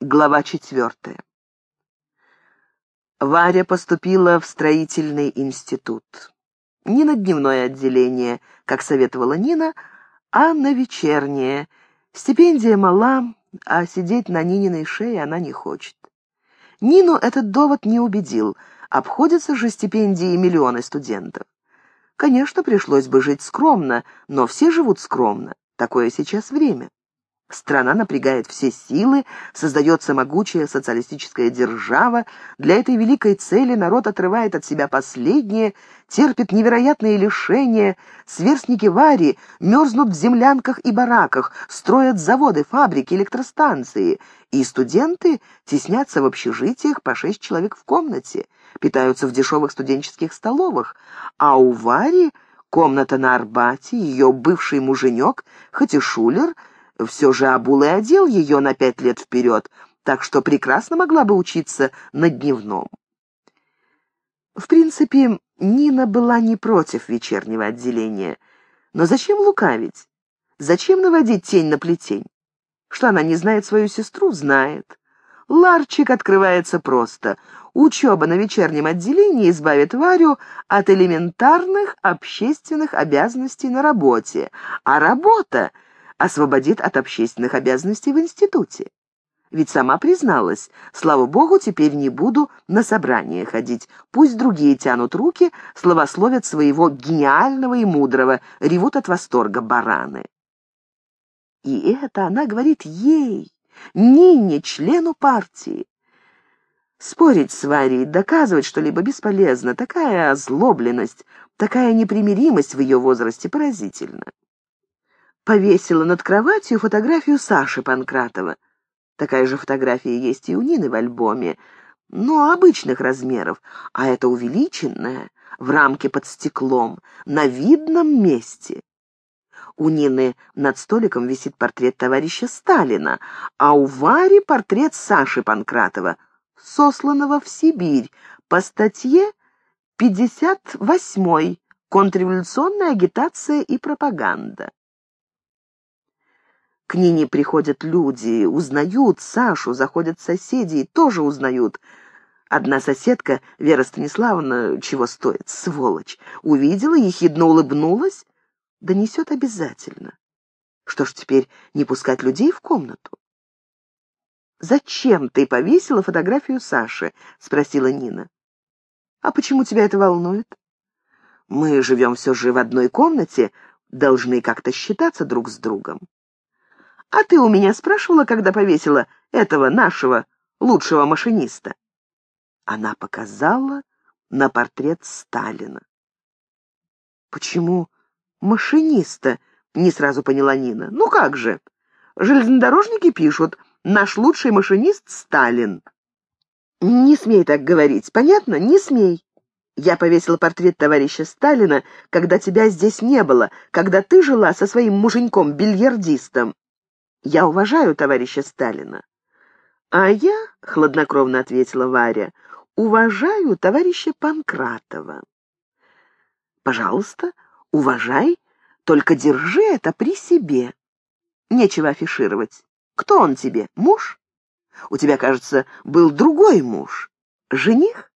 Глава четвертая. Варя поступила в строительный институт. Не на дневное отделение, как советовала Нина, а на вечернее. Стипендия мала, а сидеть на Нининой шее она не хочет. Нину этот довод не убедил. Обходятся же стипендии миллионы студентов. Конечно, пришлось бы жить скромно, но все живут скромно. Такое сейчас время. Страна напрягает все силы, создается могучая социалистическая держава. Для этой великой цели народ отрывает от себя последнее, терпит невероятные лишения. Сверстники Вари мерзнут в землянках и бараках, строят заводы, фабрики, электростанции. И студенты теснятся в общежитиях по шесть человек в комнате, питаются в дешевых студенческих столовых. А у Вари комната на Арбате, ее бывший муженек, хоть и шулер — все же Абул и одел ее на пять лет вперед, так что прекрасно могла бы учиться на дневном. В принципе, Нина была не против вечернего отделения. Но зачем лукавить? Зачем наводить тень на плетень? Что она не знает свою сестру, знает. Ларчик открывается просто. Учеба на вечернем отделении избавит Варю от элементарных общественных обязанностей на работе, а работа — освободит от общественных обязанностей в институте. Ведь сама призналась, слава богу, теперь не буду на собрание ходить. Пусть другие тянут руки, словословят своего гениального и мудрого, ревут от восторга бараны. И это она говорит ей, Нине, члену партии. Спорить с Варей, доказывать что-либо бесполезно. Такая озлобленность, такая непримиримость в ее возрасте поразительна повесила над кроватью фотографию Саши Панкратова. Такая же фотография есть и у Нины в альбоме, но обычных размеров, а это увеличенная, в рамке под стеклом, на видном месте. У Нины над столиком висит портрет товарища Сталина, а у Вари портрет Саши Панкратова, сосланного в Сибирь по статье 58 «Контрреволюционная агитация и пропаганда». К Нине приходят люди, узнают Сашу, заходят соседи и тоже узнают. Одна соседка, Вера Станиславовна, чего стоит, сволочь, увидела, ехидно улыбнулась, да несет обязательно. Что ж теперь, не пускать людей в комнату? «Зачем ты повесила фотографию Саши?» — спросила Нина. «А почему тебя это волнует?» «Мы живем все же в одной комнате, должны как-то считаться друг с другом». А ты у меня спрашивала, когда повесила этого нашего лучшего машиниста?» Она показала на портрет Сталина. «Почему машиниста?» — не сразу поняла Нина. «Ну как же? Железнодорожники пишут, наш лучший машинист Сталин». «Не смей так говорить, понятно? Не смей. Я повесила портрет товарища Сталина, когда тебя здесь не было, когда ты жила со своим муженьком-бильярдистом. Я уважаю товарища Сталина. А я, — хладнокровно ответила Варя, — уважаю товарища Панкратова. Пожалуйста, уважай, только держи это при себе. Нечего афишировать. Кто он тебе? Муж? У тебя, кажется, был другой муж. Жених?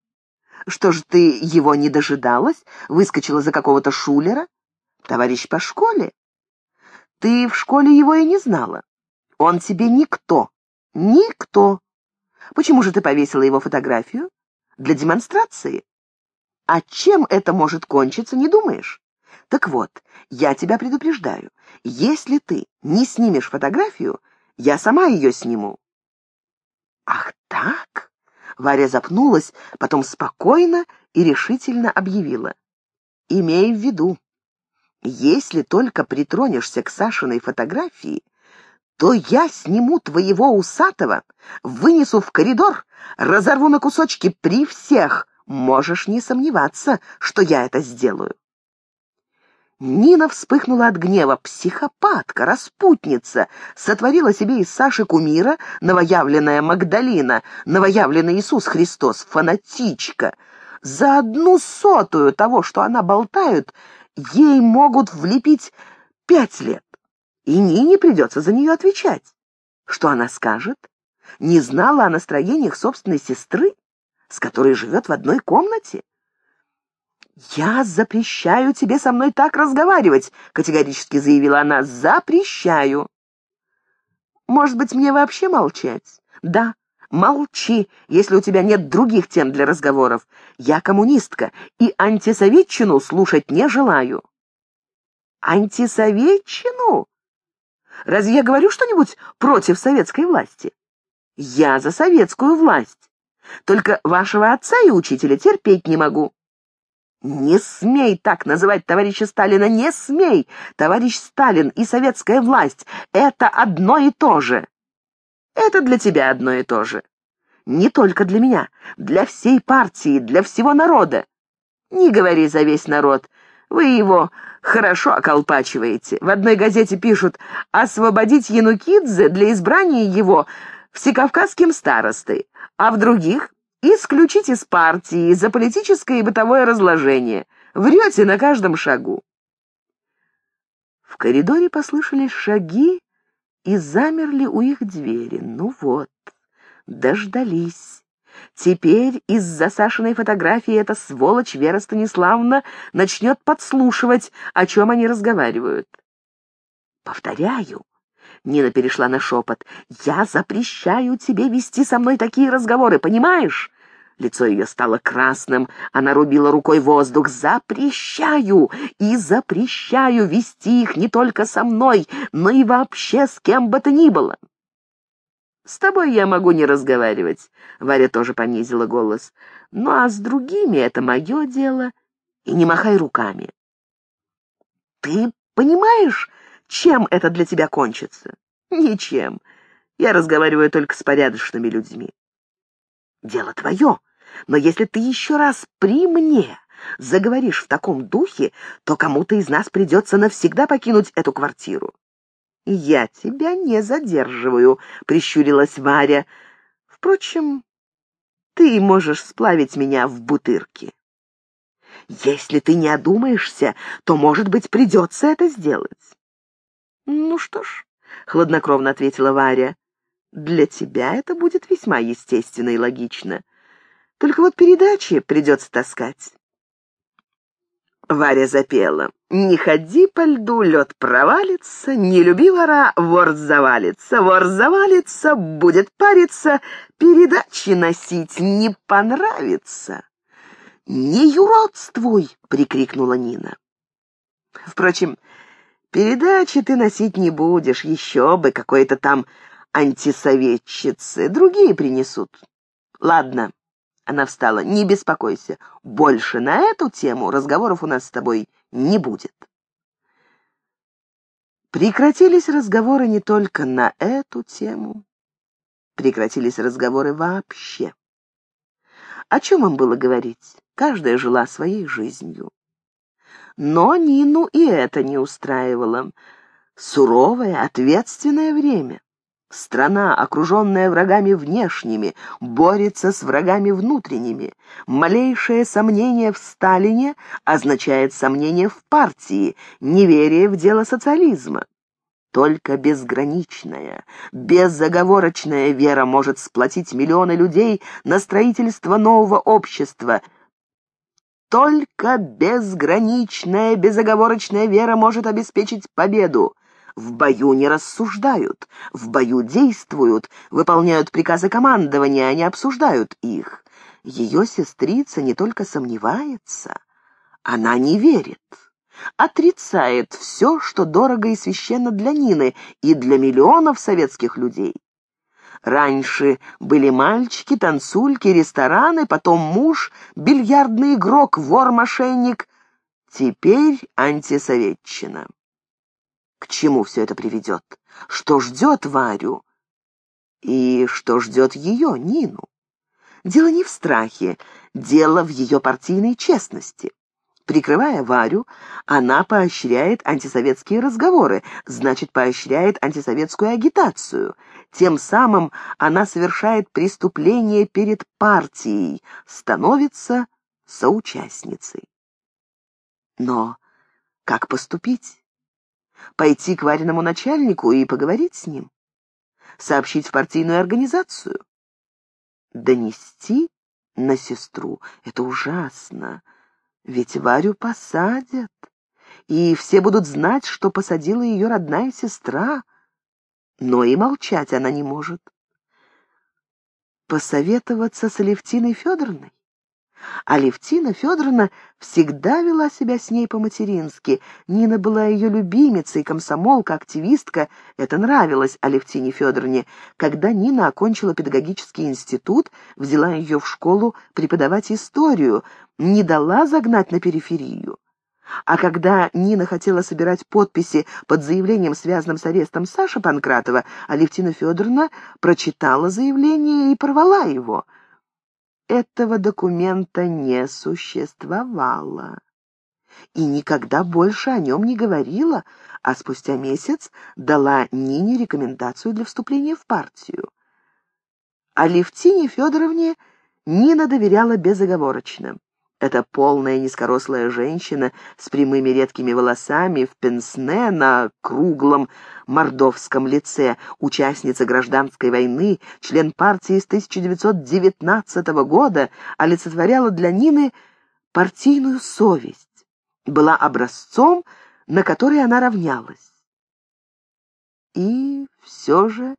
Что ж ты его не дожидалась? Выскочила за какого-то шулера? Товарищ по школе? Ты в школе его и не знала. Он тебе никто. Никто. Почему же ты повесила его фотографию? Для демонстрации. А чем это может кончиться, не думаешь? Так вот, я тебя предупреждаю. Если ты не снимешь фотографию, я сама ее сниму. Ах так? Варя запнулась, потом спокойно и решительно объявила. Имей в виду, если только притронешься к Сашиной фотографии, то я сниму твоего усатого, вынесу в коридор, разорву на кусочки при всех. Можешь не сомневаться, что я это сделаю. Нина вспыхнула от гнева. Психопатка, распутница, сотворила себе из Саши кумира новоявленная Магдалина, новоявленный Иисус Христос, фанатичка. За одну сотую того, что она болтает, ей могут влепить пять лет и Нине придется за нее отвечать. Что она скажет? Не знала о настроениях собственной сестры, с которой живет в одной комнате? «Я запрещаю тебе со мной так разговаривать», — категорически заявила она. «Запрещаю». «Может быть, мне вообще молчать?» «Да, молчи, если у тебя нет других тем для разговоров. Я коммунистка и антисоветчину слушать не желаю». «Антисоветчину? Разве я говорю что-нибудь против советской власти?» «Я за советскую власть. Только вашего отца и учителя терпеть не могу». «Не смей так называть товарища Сталина, не смей! Товарищ Сталин и советская власть — это одно и то же!» «Это для тебя одно и то же. Не только для меня, для всей партии, для всего народа. Не говори за весь народ, вы его хорошо околпачиваете. В одной газете пишут «Освободить Янукидзе для избрания его всекавказским старостой», а в других Исключить из партии за политическое и бытовое разложение. Врете на каждом шагу. В коридоре послышались шаги и замерли у их двери. Ну вот, дождались. Теперь из-за Сашиной фотографии эта сволочь Вера Станиславовна начнет подслушивать, о чем они разговаривают. Повторяю, Нина перешла на шепот. «Я запрещаю тебе вести со мной такие разговоры, понимаешь? Лицо ее стало красным, она рубила рукой воздух. «Запрещаю! И запрещаю вести их не только со мной, но и вообще с кем бы то ни было!» «С тобой я могу не разговаривать», — Варя тоже понизила голос. «Ну а с другими это мое дело, и не махай руками». «Ты понимаешь, чем это для тебя кончится?» «Ничем. Я разговариваю только с порядочными людьми». Дело твое, но если ты еще раз при мне заговоришь в таком духе, то кому-то из нас придется навсегда покинуть эту квартиру. «Я тебя не задерживаю», — прищурилась Варя. «Впрочем, ты можешь сплавить меня в бутырке». «Если ты не одумаешься, то, может быть, придется это сделать». «Ну что ж», — хладнокровно ответила Варя, для тебя это будет весьма естественно и логично. Только вот передачи придется таскать. Варя запела. «Не ходи по льду, лед провалится, не люби вора, вор завалится, вор завалится, будет париться, передачи носить не понравится». «Не юродствуй!» — прикрикнула Нина. Впрочем, передачи ты носить не будешь, еще бы, какой-то там антисоветчицы. Другие принесут. Ладно. Она встала. Не беспокойся. Больше на эту тему разговоров у нас с тобой не будет. Прекратились разговоры не только на эту тему. Прекратились разговоры вообще. О чем им было говорить? Каждая жила своей жизнью. Но Нину и это не устраивало. Суровое, ответственное время. Страна, окруженная врагами внешними, борется с врагами внутренними. Малейшее сомнение в Сталине означает сомнение в партии, неверие в дело социализма. Только безграничная, безоговорочная вера может сплотить миллионы людей на строительство нового общества. Только безграничная, безоговорочная вера может обеспечить победу. В бою не рассуждают, в бою действуют, выполняют приказы командования, они обсуждают их. Ее сестрица не только сомневается, она не верит, отрицает все, что дорого и священно для Нины и для миллионов советских людей. Раньше были мальчики, танцульки, рестораны, потом муж, бильярдный игрок, вор-мошенник. Теперь антисоветчина. К чему все это приведет? Что ждет Варю? И что ждет ее, Нину? Дело не в страхе, дело в ее партийной честности. Прикрывая Варю, она поощряет антисоветские разговоры, значит, поощряет антисоветскую агитацию. Тем самым она совершает преступление перед партией, становится соучастницей. Но как поступить? Пойти к Вариному начальнику и поговорить с ним? сообщить в партийную организацию. Донести на сестру — это ужасно, ведь Варю посадят, и все будут знать, что посадила ее родная сестра, но и молчать она не может. Посоветоваться с Алевтиной Федоровной? Алевтина Федоровна всегда вела себя с ней по-матерински. Нина была ее любимицей, комсомолка, активистка. Это нравилось Алевтине Федоровне. Когда Нина окончила педагогический институт, взяла ее в школу преподавать историю, не дала загнать на периферию. А когда Нина хотела собирать подписи под заявлением, связанным с арестом Саши Панкратова, Алевтина Федоровна прочитала заявление и порвала его — этого документа не существовало. И никогда больше о нем не говорила, а спустя месяц дала Нине рекомендацию для вступления в партию. А Левтине Федоровне Нина доверяла безоговорочно. Эта полная низкорослая женщина с прямыми редкими волосами в пенсне на круглом мордовском лице, участница гражданской войны, член партии с 1919 года, олицетворяла для Нины партийную совесть, была образцом, на который она равнялась. И все же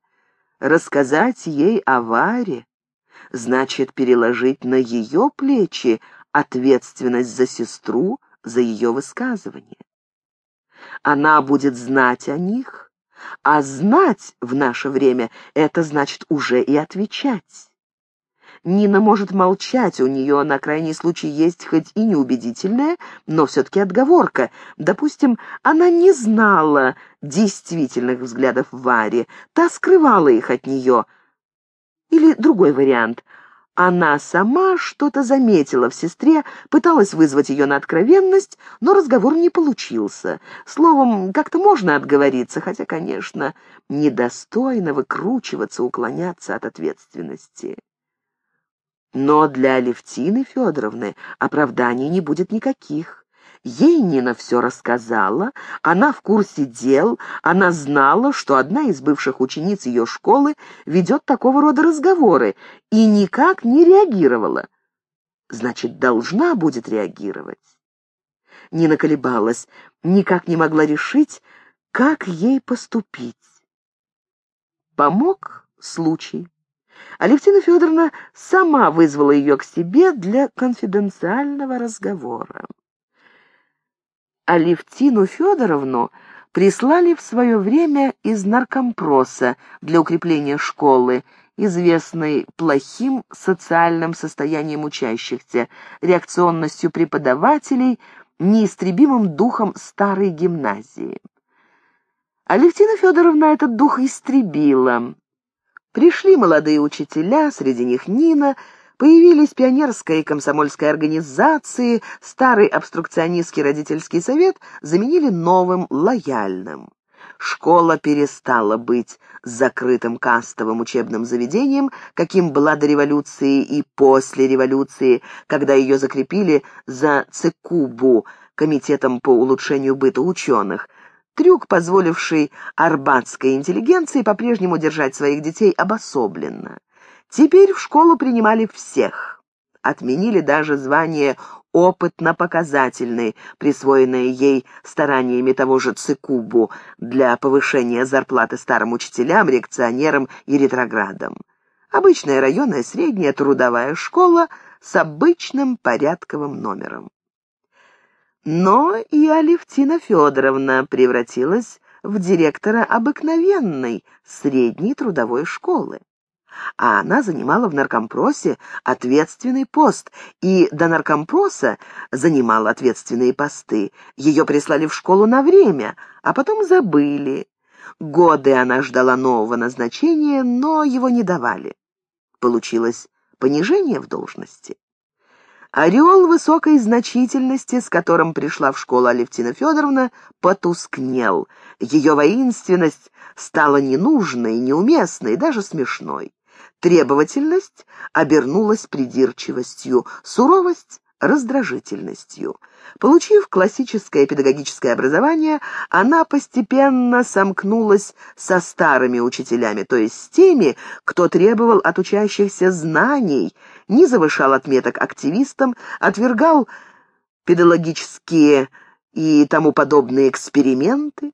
рассказать ей о Варе значит переложить на ее плечи ответственность за сестру, за ее высказывание. Она будет знать о них, а знать в наше время — это значит уже и отвечать. Нина может молчать, у нее на крайний случай есть хоть и неубедительная, но все-таки отговорка. Допустим, она не знала действительных взглядов Вари, та скрывала их от нее. Или другой вариант — она сама что-то заметила в сестре, пыталась вызвать ее на откровенность, но разговор не получился. Словом, как-то можно отговориться, хотя, конечно, недостойно выкручиваться, уклоняться от ответственности. Но для Алевтины Федоровны оправданий не будет никаких. Ей Нина все рассказала, она в курсе дел, она знала, что одна из бывших учениц ее школы ведет такого рода разговоры и никак не реагировала. Значит, должна будет реагировать. Нина колебалась, никак не могла решить, как ей поступить. Помог случай. Алевтина Федоровна сама вызвала ее к себе для конфиденциального разговора. Алевтину Федоровну прислали в свое время из наркомпроса для укрепления школы, известной плохим социальным состоянием учащихся, реакционностью преподавателей, неистребимым духом старой гимназии. Алевтина Федоровна этот дух истребила. Пришли молодые учителя, среди них Нина, Появились пионерская и комсомольская организации, старый обструкционистский родительский совет заменили новым, лояльным. Школа перестала быть закрытым кастовым учебным заведением, каким была до революции и после революции, когда ее закрепили за ЦКУБУ, Комитетом по улучшению быта ученых, трюк, позволивший арбатской интеллигенции по-прежнему держать своих детей обособленно. Теперь в школу принимали всех. Отменили даже звание опытно-показательный, присвоенное ей стараниями того же Цикубу для повышения зарплаты старым учителям, реакционерам и ретроградам. Обычная районная средняя трудовая школа с обычным порядковым номером. Но и Алевтина Федоровна превратилась в директора обыкновенной средней трудовой школы а она занимала в наркомпросе ответственный пост, и до наркомпроса занимала ответственные посты. Ее прислали в школу на время, а потом забыли. Годы она ждала нового назначения, но его не давали. Получилось понижение в должности. Ореол высокой значительности, с которым пришла в школу Алевтина Федоровна, потускнел. Ее воинственность стала ненужной, неуместной, даже смешной. Требовательность обернулась придирчивостью, суровость — раздражительностью. Получив классическое педагогическое образование, она постепенно сомкнулась со старыми учителями, то есть с теми, кто требовал от учащихся знаний, не завышал отметок активистам, отвергал педагогические и тому подобные эксперименты,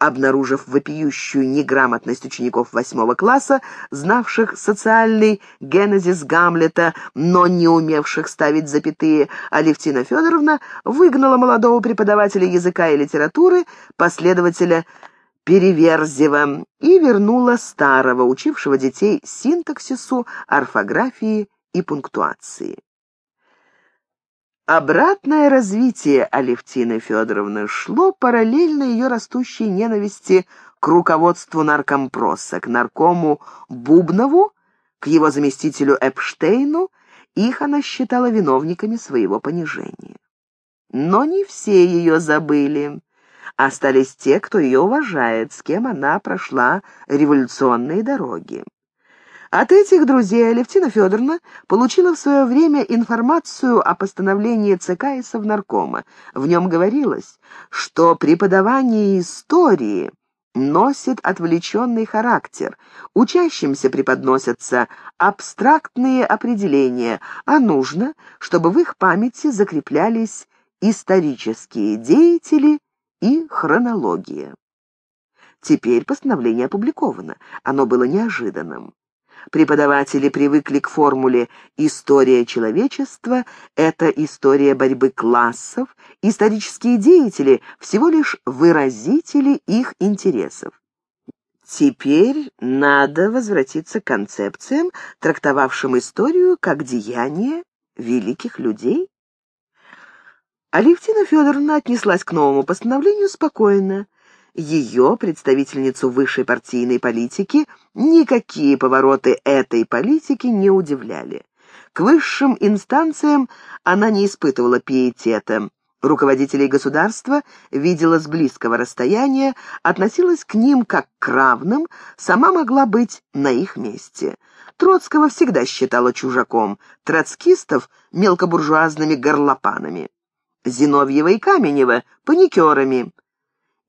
обнаружив вопиющую неграмотность учеников восьмого класса, знавших социальный генезис Гамлета, но не умевших ставить запятые, Алевтина Федоровна выгнала молодого преподавателя языка и литературы, последователя Переверзева, и вернула старого, учившего детей синтаксису, орфографии и пунктуации. Обратное развитие Алевтины Федоровны шло параллельно ее растущей ненависти к руководству наркомпроса, к наркому Бубнову, к его заместителю Эпштейну, их она считала виновниками своего понижения. Но не все ее забыли. Остались те, кто ее уважает, с кем она прошла революционные дороги. От этих друзей Алевтина Федоровна получила в свое время информацию о постановлении ЦК и Совнаркома. В нем говорилось, что преподавание истории носит отвлеченный характер. Учащимся преподносятся абстрактные определения, а нужно, чтобы в их памяти закреплялись исторические деятели и хронология. Теперь постановление опубликовано. Оно было неожиданным. Преподаватели привыкли к формуле «история человечества — это история борьбы классов», исторические деятели — всего лишь выразители их интересов. Теперь надо возвратиться к концепциям, трактовавшим историю как деяние великих людей. Алевтина Федоровна отнеслась к новому постановлению спокойно. Ее, представительницу высшей партийной политики, никакие повороты этой политики не удивляли. К высшим инстанциям она не испытывала пиетета. Руководителей государства видела с близкого расстояния, относилась к ним как к равным, сама могла быть на их месте. Троцкого всегда считала чужаком, троцкистов — мелкобуржуазными горлопанами. Зиновьева и Каменева — паникерами.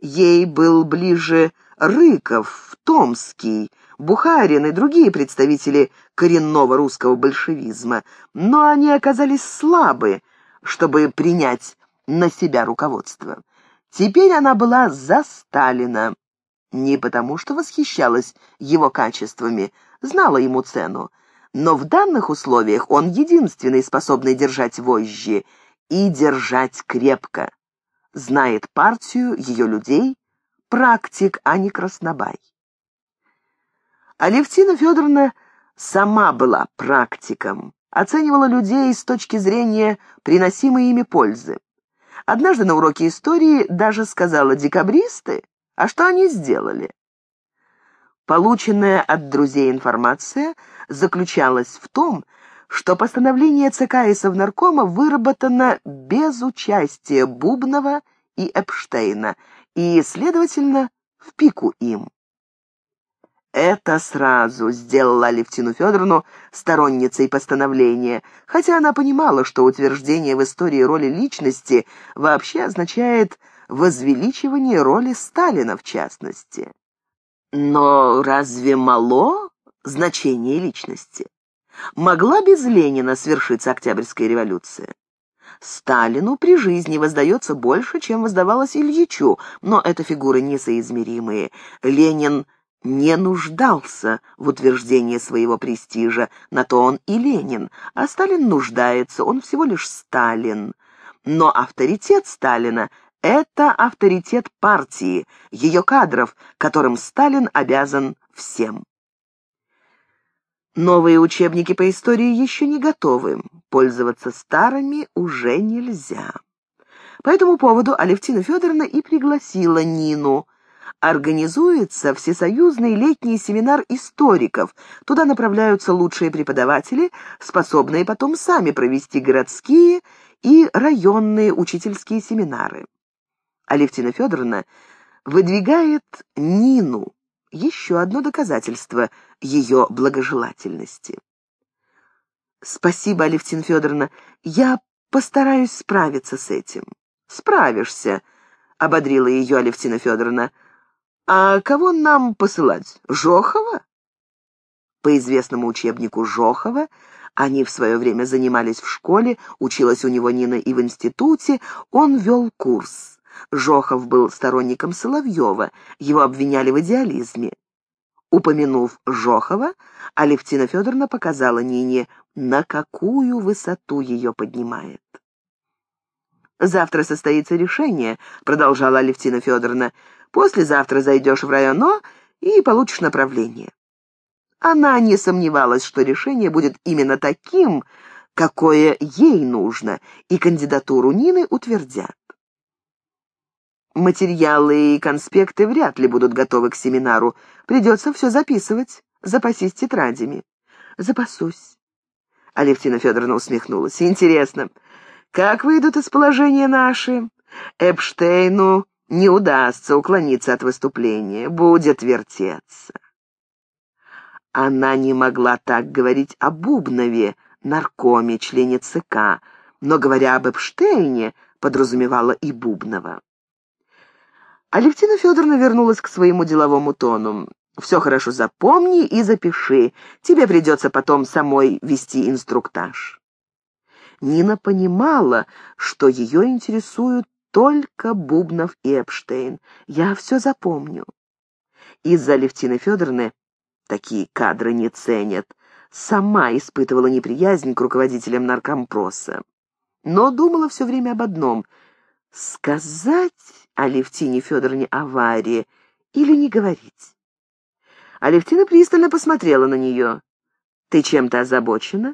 Ей был ближе Рыков, Томский, Бухарин и другие представители коренного русского большевизма, но они оказались слабы, чтобы принять на себя руководство. Теперь она была за Сталина. Не потому, что восхищалась его качествами, знала ему цену, но в данных условиях он единственный способный держать вожжи и держать крепко знает партию, ее людей, практик, а не краснобай. Алевтина Федоровна сама была практиком, оценивала людей с точки зрения приносимой ими пользы. Однажды на уроке истории даже сказала «декабристы», а что они сделали? Полученная от друзей информация заключалась в том, что постановление ЦК и Совнаркома выработано без участия Бубнова и Эпштейна и, следовательно, в пику им. Это сразу сделала Алевтину Федоровну сторонницей постановления, хотя она понимала, что утверждение в истории роли личности вообще означает возвеличивание роли Сталина в частности. Но разве мало значение личности? Могла без Ленина свершиться Октябрьская революция? Сталину при жизни воздается больше, чем воздавалось Ильичу, но это фигуры несоизмеримые. Ленин не нуждался в утверждении своего престижа, на то он и Ленин, а Сталин нуждается, он всего лишь Сталин. Но авторитет Сталина — это авторитет партии, ее кадров, которым Сталин обязан всем. Новые учебники по истории еще не готовы, пользоваться старыми уже нельзя. По этому поводу Алевтина Федоровна и пригласила Нину. Организуется всесоюзный летний семинар историков. Туда направляются лучшие преподаватели, способные потом сами провести городские и районные учительские семинары. Алевтина Федоровна выдвигает Нину еще одно доказательство ее благожелательности. «Спасибо, Алевтина Федоровна. Я постараюсь справиться с этим». «Справишься», — ободрила ее Алевтина Федоровна. «А кого нам посылать? Жохова?» По известному учебнику Жохова они в свое время занимались в школе, училась у него Нина и в институте, он вел курс. Жохов был сторонником Соловьева, его обвиняли в идеализме. Упомянув Жохова, Алевтина Федоровна показала Нине, на какую высоту ее поднимает. «Завтра состоится решение», — продолжала Алевтина Федоровна. «Послезавтра зайдешь в районо и получишь направление». Она не сомневалась, что решение будет именно таким, какое ей нужно, и кандидатуру Нины утвердят. Материалы и конспекты вряд ли будут готовы к семинару. Придется все записывать. Запасись тетрадями. Запасусь. Алевтина Федоровна усмехнулась. Интересно, как выйдут из положения наши? Эпштейну не удастся уклониться от выступления, будет вертеться. Она не могла так говорить о Бубнове, наркоме, члене ЦК, но, говоря об Эпштейне, подразумевала и Бубнова. Алевтина Федоровна вернулась к своему деловому тону. «Все хорошо запомни и запиши. Тебе придется потом самой вести инструктаж». Нина понимала, что ее интересуют только Бубнов и Эпштейн. Я все запомню. Из-за Левтины Федоровны такие кадры не ценят. Сама испытывала неприязнь к руководителям наркомпроса. Но думала все время об одном — сказать Алевтине Федоровне аварии или не говорить. Алевтина пристально посмотрела на нее. «Ты чем-то озабочена?»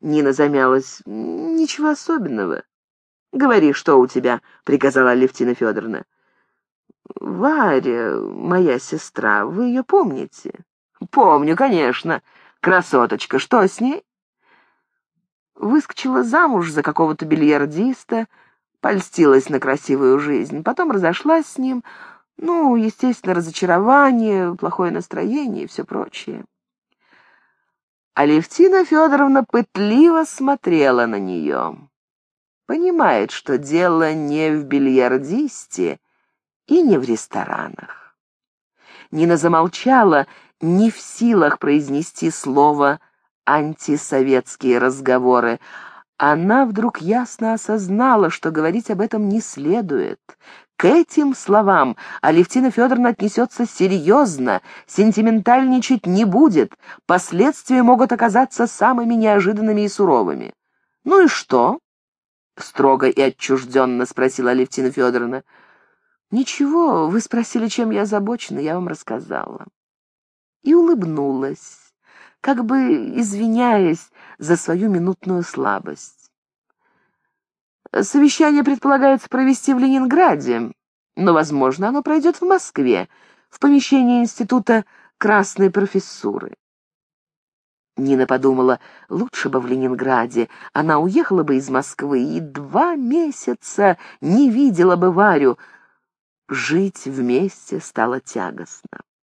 Нина замялась. «Ничего особенного». «Говори, что у тебя», — приказала Алевтина Федоровна. «Варя, моя сестра, вы ее помните?» «Помню, конечно. Красоточка. Что с ней?» Выскочила замуж за какого-то бильярдиста, польстилась на красивую жизнь, потом разошлась с ним. Ну, естественно, разочарование, плохое настроение и все прочее. Алевтина Федоровна пытливо смотрела на нее. Понимает, что дело не в бильярдисте и не в ресторанах. Нина замолчала, не в силах произнести слово «антисоветские разговоры», она вдруг ясно осознала, что говорить об этом не следует. К этим словам Алевтина Федоровна отнесется серьезно, сентиментальничать не будет, последствия могут оказаться самыми неожиданными и суровыми. «Ну и что?» — строго и отчужденно спросила Алевтина Федоровна. «Ничего, вы спросили, чем я озабочена, я вам рассказала». И улыбнулась как бы извиняясь за свою минутную слабость. Совещание предполагается провести в Ленинграде, но, возможно, оно пройдет в Москве, в помещении Института Красной Профессуры. Нина подумала, лучше бы в Ленинграде. Она уехала бы из Москвы и два месяца не видела бы Варю. Жить вместе стало тягостно.